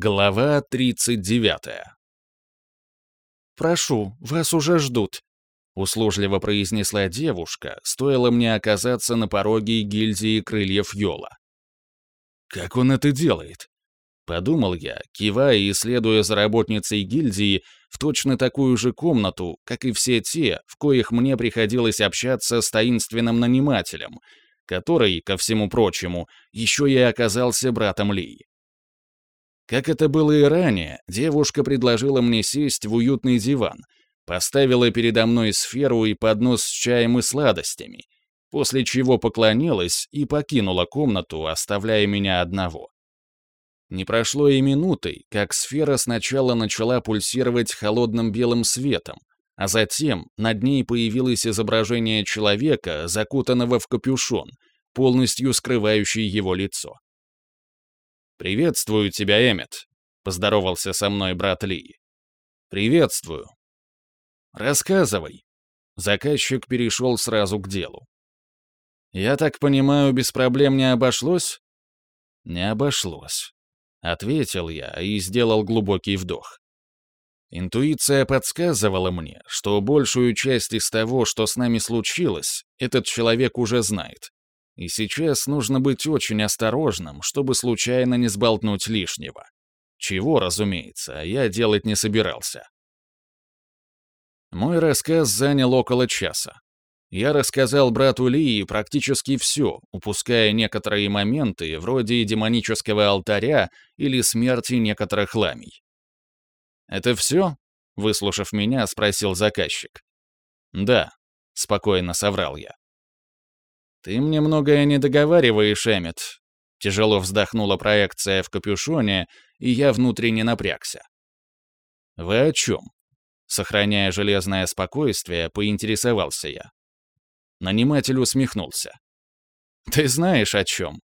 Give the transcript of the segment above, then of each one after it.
Глава 39 «Прошу, вас уже ждут», — услужливо произнесла девушка, стоило мне оказаться на пороге гильдии крыльев Йола. «Как он это делает?» Подумал я, кивая и следуя за работницей гильдии в точно такую же комнату, как и все те, в коих мне приходилось общаться с таинственным нанимателем, который, ко всему прочему, еще и оказался братом Лии. Как это было и ранее, девушка предложила мне сесть в уютный диван, поставила передо мной сферу и поднос с чаем и сладостями, после чего поклонилась и покинула комнату, оставляя меня одного. Не прошло и минуты, как сфера сначала начала пульсировать холодным белым светом, а затем над ней появилось изображение человека, закутанного в капюшон, полностью скрывающий его лицо. «Приветствую тебя, Эммет», — поздоровался со мной брат Ли. «Приветствую». «Рассказывай». Заказчик перешел сразу к делу. «Я так понимаю, без проблем не обошлось?» «Не обошлось», — ответил я и сделал глубокий вдох. Интуиция подсказывала мне, что большую часть из того, что с нами случилось, этот человек уже знает. И сейчас нужно быть очень осторожным, чтобы случайно не сболтнуть лишнего. Чего, разумеется, я делать не собирался. Мой рассказ занял около часа. Я рассказал брату Лии практически все, упуская некоторые моменты, вроде демонического алтаря или смерти некоторых ламий. «Это все?» — выслушав меня, спросил заказчик. «Да», — спокойно соврал я. «Ты мне многое не договариваешь, Эммет». Тяжело вздохнула проекция в капюшоне, и я внутренне напрягся. «Вы о чем?» Сохраняя железное спокойствие, поинтересовался я. Наниматель усмехнулся. «Ты знаешь о чем.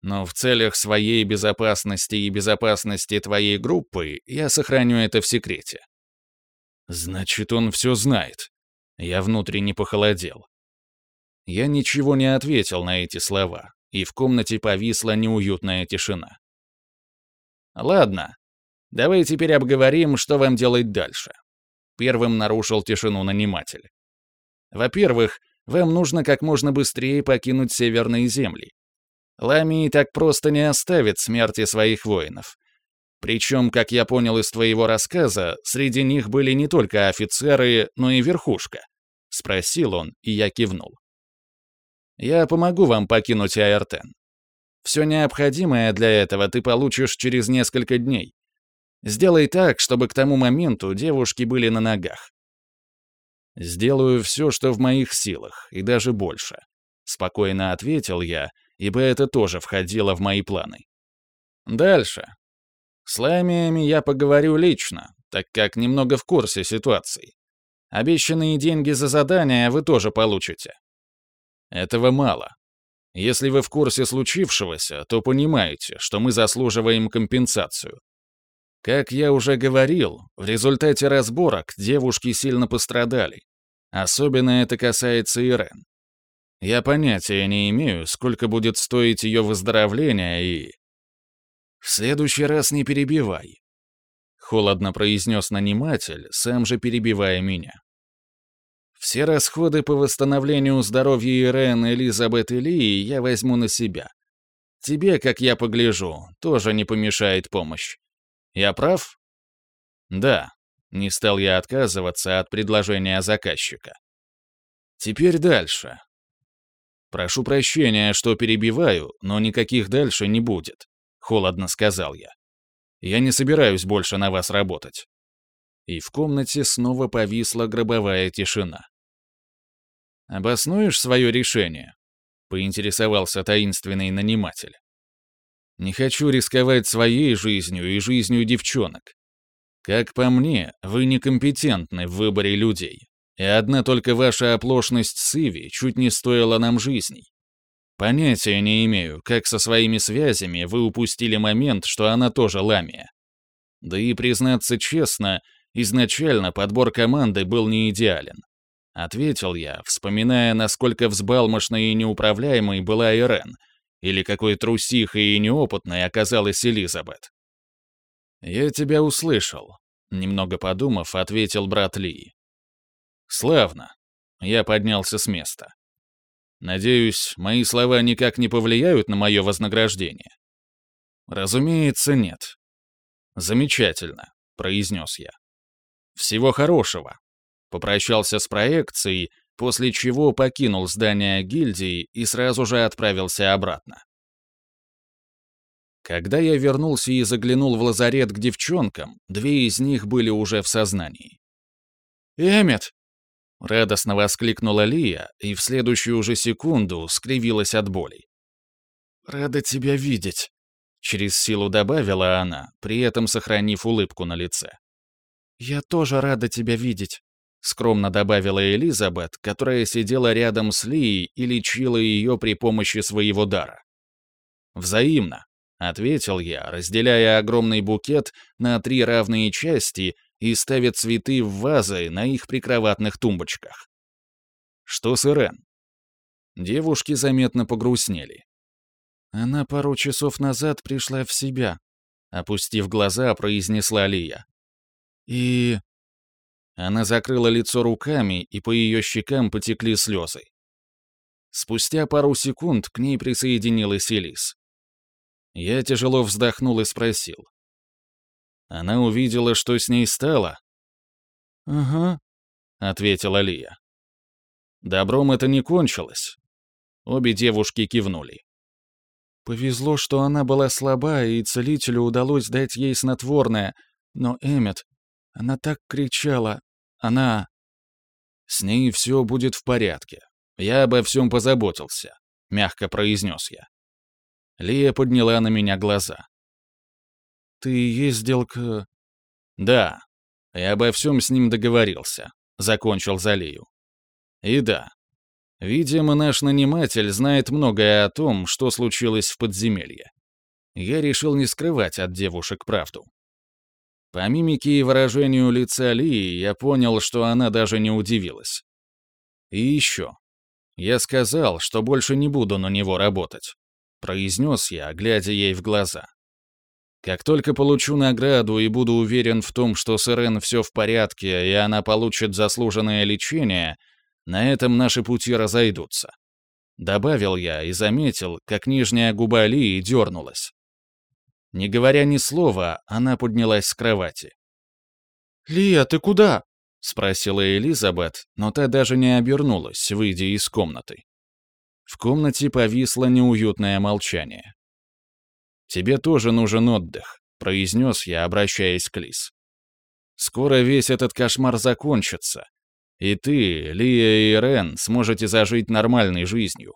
Но в целях своей безопасности и безопасности твоей группы я сохраню это в секрете». «Значит, он все знает». Я внутренне похолодел. Я ничего не ответил на эти слова, и в комнате повисла неуютная тишина. «Ладно, давай теперь обговорим, что вам делать дальше». Первым нарушил тишину наниматель. «Во-первых, вам нужно как можно быстрее покинуть северные земли. Ламии так просто не оставит смерти своих воинов. Причем, как я понял из твоего рассказа, среди них были не только офицеры, но и верхушка. Спросил он, и я кивнул. Я помогу вам покинуть Аэртен. Все необходимое для этого ты получишь через несколько дней. Сделай так, чтобы к тому моменту девушки были на ногах. Сделаю все, что в моих силах, и даже больше. Спокойно ответил я, ибо это тоже входило в мои планы. Дальше. С ламиями я поговорю лично, так как немного в курсе ситуации. Обещанные деньги за задание вы тоже получите. Этого мало. Если вы в курсе случившегося, то понимаете, что мы заслуживаем компенсацию. Как я уже говорил, в результате разборок девушки сильно пострадали. Особенно это касается Ирен. Я понятия не имею, сколько будет стоить ее выздоровление и... «В следующий раз не перебивай», — холодно произнес наниматель, сам же перебивая меня. Все расходы по восстановлению здоровья Ирен, Элизабет и Лии я возьму на себя. Тебе, как я погляжу, тоже не помешает помощь. Я прав? Да. Не стал я отказываться от предложения заказчика. Теперь дальше. Прошу прощения, что перебиваю, но никаких дальше не будет, холодно сказал я. Я не собираюсь больше на вас работать. И в комнате снова повисла гробовая тишина. «Обоснуешь свое решение?» — поинтересовался таинственный наниматель. «Не хочу рисковать своей жизнью и жизнью девчонок. Как по мне, вы некомпетентны в выборе людей, и одна только ваша оплошность с Иви чуть не стоила нам жизней. Понятия не имею, как со своими связями вы упустили момент, что она тоже ламия. Да и, признаться честно, изначально подбор команды был не идеален. — ответил я, вспоминая, насколько взбалмошной и неуправляемой была Ирен, или какой трусихой и неопытной оказалась Элизабет. «Я тебя услышал», — немного подумав, ответил брат Ли. «Славно». Я поднялся с места. «Надеюсь, мои слова никак не повлияют на мое вознаграждение?» «Разумеется, нет». «Замечательно», — произнес я. «Всего хорошего». Попрощался с проекцией, после чего покинул здание гильдии и сразу же отправился обратно. Когда я вернулся и заглянул в лазарет к девчонкам, две из них были уже в сознании. «Эммет!» — радостно воскликнула Лия и в следующую же секунду скривилась от боли. «Рада тебя видеть», — через силу добавила она, при этом сохранив улыбку на лице. «Я тоже рада тебя видеть», — скромно добавила Элизабет, которая сидела рядом с Лией и лечила ее при помощи своего дара. «Взаимно», ответил я, разделяя огромный букет на три равные части и ставя цветы в вазы на их прикроватных тумбочках. Что с Ирен? Девушки заметно погрустнели. Она пару часов назад пришла в себя, опустив глаза, произнесла Лия. И... Она закрыла лицо руками, и по ее щекам потекли слезы. Спустя пару секунд к ней присоединилась Элис. Я тяжело вздохнул и спросил. Она увидела, что с ней стало? «Ага», — ответила Лия. Добром это не кончилось. Обе девушки кивнули. Повезло, что она была слаба, и целителю удалось дать ей снотворное. Но Эммет, она так кричала. Она... С ней все будет в порядке. Я обо всем позаботился, мягко произнес я. Лия подняла на меня глаза. «Ты ездил к...» «Да. Я обо всем с ним договорился», — закончил за Лию. «И да. Видимо, наш наниматель знает многое о том, что случилось в подземелье. Я решил не скрывать от девушек правду. По мимике и выражению лица Лии я понял, что она даже не удивилась. И еще. Я сказал, что больше не буду на него работать произнес я, глядя ей в глаза. Как только получу награду и буду уверен в том, что с Ирен все в порядке и она получит заслуженное лечение, на этом наши пути разойдутся. Добавил я и заметил, как нижняя губа Лии дернулась. Не говоря ни слова, она поднялась с кровати. «Лия, ты куда?» — спросила Элизабет, но та даже не обернулась, выйдя из комнаты. В комнате повисло неуютное молчание. «Тебе тоже нужен отдых», — произнес я, обращаясь к Лис. «Скоро весь этот кошмар закончится, и ты, Лия и Рен сможете зажить нормальной жизнью.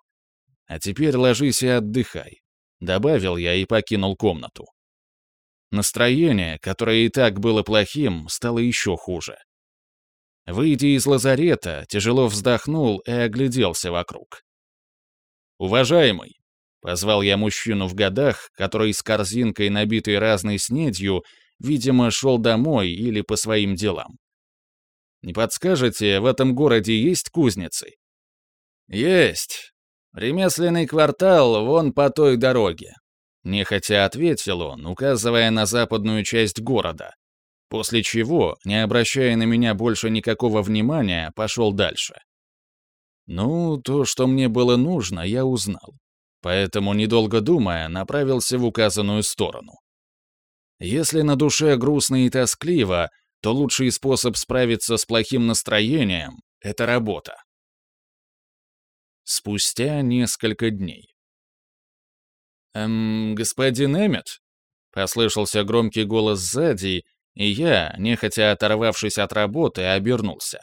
А теперь ложись и отдыхай», — добавил я и покинул комнату. Настроение, которое и так было плохим, стало еще хуже. Выйдя из лазарета, тяжело вздохнул и огляделся вокруг. «Уважаемый!» — позвал я мужчину в годах, который с корзинкой, набитой разной снедью, видимо, шел домой или по своим делам. «Не подскажете, в этом городе есть кузницы?» «Есть. Ремесленный квартал вон по той дороге», — нехотя ответил он, указывая на западную часть города, после чего, не обращая на меня больше никакого внимания, пошел дальше. Ну, то, что мне было нужно, я узнал. Поэтому, недолго думая, направился в указанную сторону. Если на душе грустно и тоскливо, то лучший способ справиться с плохим настроением — это работа. Спустя несколько дней. «Эм, господин Эммет?» — послышался громкий голос сзади, и я, нехотя оторвавшись от работы, обернулся.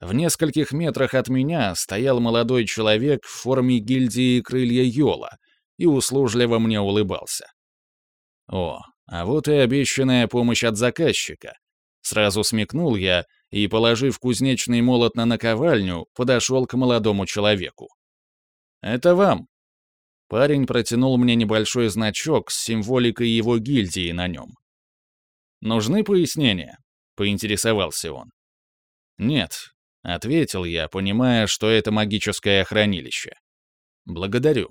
В нескольких метрах от меня стоял молодой человек в форме гильдии крылья Йола и услужливо мне улыбался. О, а вот и обещанная помощь от заказчика. Сразу смекнул я и, положив кузнечный молот на наковальню, подошел к молодому человеку. «Это вам». Парень протянул мне небольшой значок с символикой его гильдии на нем. «Нужны пояснения?» — поинтересовался он. «Нет, — ответил я, понимая, что это магическое хранилище. «Благодарю».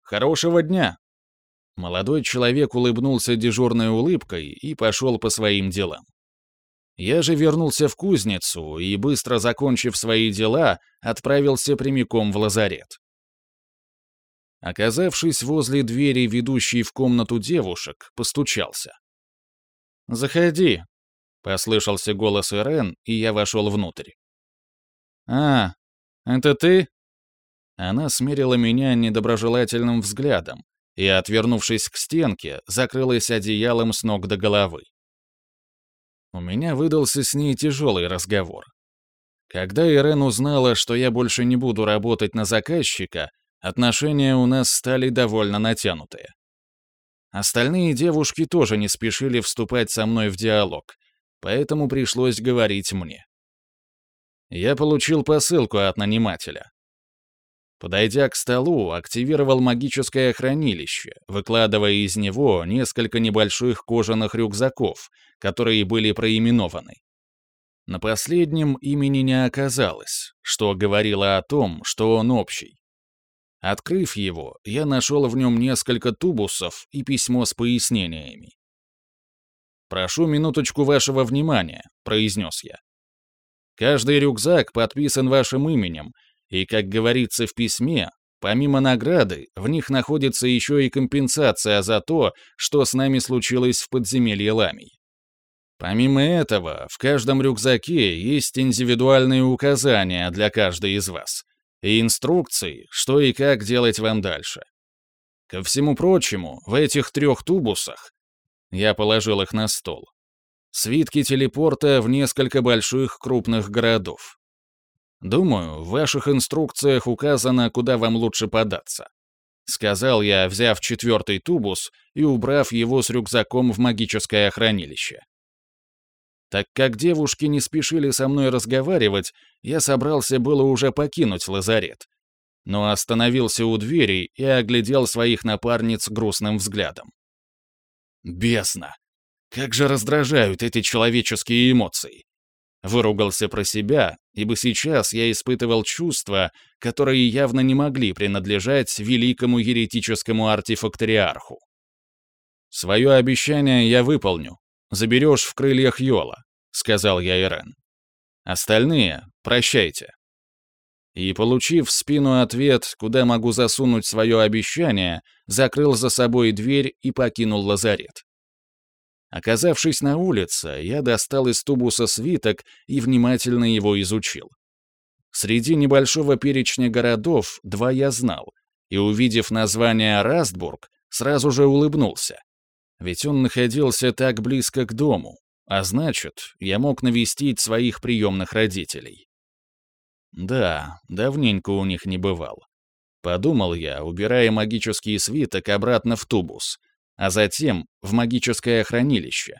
«Хорошего дня!» Молодой человек улыбнулся дежурной улыбкой и пошел по своим делам. Я же вернулся в кузницу и, быстро закончив свои дела, отправился прямиком в лазарет. Оказавшись возле двери, ведущей в комнату девушек, постучался. «Заходи», — послышался голос Ирен, и я вошел внутрь. «А, это ты?» Она смерила меня недоброжелательным взглядом и, отвернувшись к стенке, закрылась одеялом с ног до головы. У меня выдался с ней тяжелый разговор. Когда Ирен узнала, что я больше не буду работать на заказчика, отношения у нас стали довольно натянутые. Остальные девушки тоже не спешили вступать со мной в диалог, поэтому пришлось говорить мне. Я получил посылку от нанимателя. Подойдя к столу, активировал магическое хранилище, выкладывая из него несколько небольших кожаных рюкзаков, которые были проименованы. На последнем имени не оказалось, что говорило о том, что он общий. Открыв его, я нашел в нем несколько тубусов и письмо с пояснениями. «Прошу минуточку вашего внимания», — произнес я. «Каждый рюкзак подписан вашим именем, и, как говорится в письме, помимо награды, в них находится еще и компенсация за то, что с нами случилось в подземелье Ламий. Помимо этого, в каждом рюкзаке есть индивидуальные указания для каждой из вас и инструкции, что и как делать вам дальше. Ко всему прочему, в этих трех тубусах я положил их на стол. Свитки телепорта в несколько больших крупных городов. Думаю, в ваших инструкциях указано, куда вам лучше податься. Сказал я, взяв четвертый тубус и убрав его с рюкзаком в магическое хранилище. Так как девушки не спешили со мной разговаривать, я собрался было уже покинуть лазарет. Но остановился у двери и оглядел своих напарниц грустным взглядом. Бесно! Как же раздражают эти человеческие эмоции! Выругался про себя, ибо сейчас я испытывал чувства, которые явно не могли принадлежать великому еретическому артефакториарху. «Свое обещание я выполню. Заберешь в крыльях Йола», — сказал я Ирен. «Остальные прощайте». И, получив в спину ответ, куда могу засунуть свое обещание, закрыл за собой дверь и покинул лазарет. Оказавшись на улице, я достал из тубуса свиток и внимательно его изучил. Среди небольшого перечня городов два я знал, и, увидев название Растбург, сразу же улыбнулся. Ведь он находился так близко к дому, а значит, я мог навестить своих приемных родителей. Да, давненько у них не бывал. Подумал я, убирая магический свиток обратно в тубус, а затем в магическое хранилище,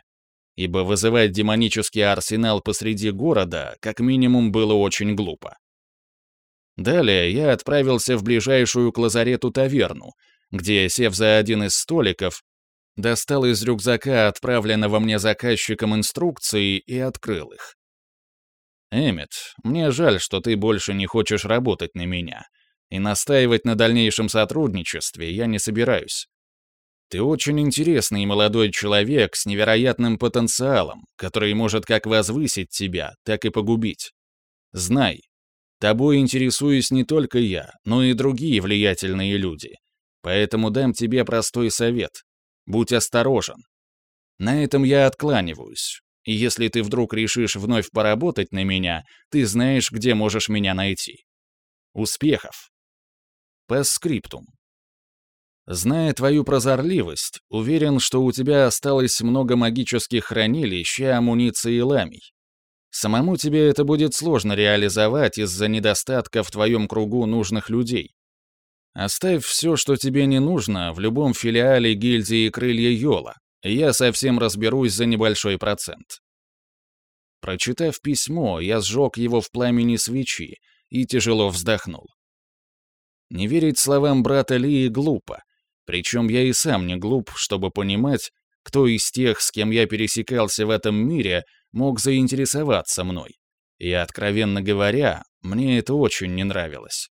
ибо вызывать демонический арсенал посреди города как минимум было очень глупо. Далее я отправился в ближайшую к лазарету таверну, где, сев за один из столиков, достал из рюкзака отправленного мне заказчиком инструкции и открыл их. «Эммет, мне жаль, что ты больше не хочешь работать на меня, и настаивать на дальнейшем сотрудничестве я не собираюсь. Ты очень интересный молодой человек с невероятным потенциалом, который может как возвысить тебя, так и погубить. Знай, тобой интересуюсь не только я, но и другие влиятельные люди. Поэтому дам тебе простой совет. Будь осторожен. На этом я откланиваюсь. И если ты вдруг решишь вновь поработать на меня, ты знаешь, где можешь меня найти. Успехов! По скриптум. Зная твою прозорливость, уверен, что у тебя осталось много магических хранилищ и амуниции ламий. Самому тебе это будет сложно реализовать из-за недостатка в твоем кругу нужных людей. Оставь все, что тебе не нужно, в любом филиале гильдии Крылья Йола, и я совсем разберусь за небольшой процент. Прочитав письмо, я сжег его в пламени свечи и тяжело вздохнул. Не верить словам брата Лии глупо, причем я и сам не глуп, чтобы понимать, кто из тех, с кем я пересекался в этом мире, мог заинтересоваться мной. И, откровенно говоря, мне это очень не нравилось.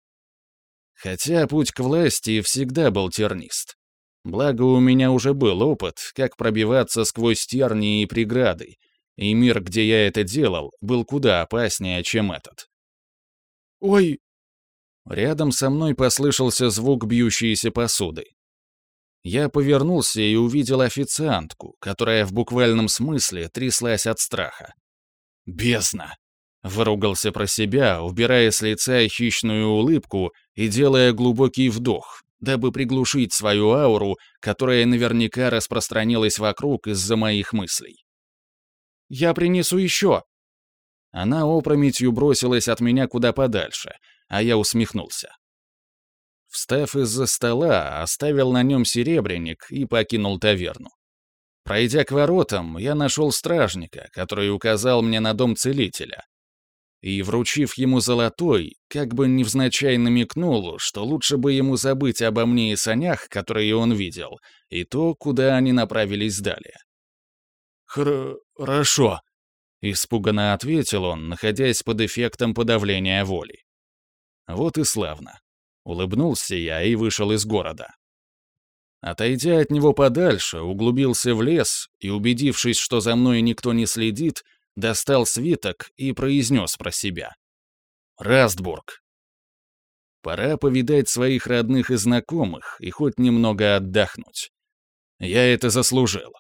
Хотя путь к власти всегда был тернист. Благо, у меня уже был опыт, как пробиваться сквозь тернии и преграды, и мир, где я это делал, был куда опаснее, чем этот. «Ой!» Рядом со мной послышался звук бьющейся посуды. Я повернулся и увидел официантку, которая в буквальном смысле тряслась от страха. «Бездна!» — выругался про себя, убирая с лица хищную улыбку и делая глубокий вдох, дабы приглушить свою ауру, которая наверняка распространилась вокруг из-за моих мыслей. «Я принесу еще!» Она опрометью бросилась от меня куда подальше, а я усмехнулся. Встав из-за стола, оставил на нем серебряник и покинул таверну. Пройдя к воротам, я нашел стражника, который указал мне на дом целителя, и, вручив ему золотой, как бы невзначай намекнул, что лучше бы ему забыть обо мне и санях, которые он видел, и то, куда они направились далее. «Хорошо», — испуганно ответил он, находясь под эффектом подавления воли. Вот и славно. Улыбнулся я и вышел из города. Отойдя от него подальше, углубился в лес и, убедившись, что за мной никто не следит, достал свиток и произнес про себя. «Растбург». Пора повидать своих родных и знакомых и хоть немного отдохнуть. Я это заслужил.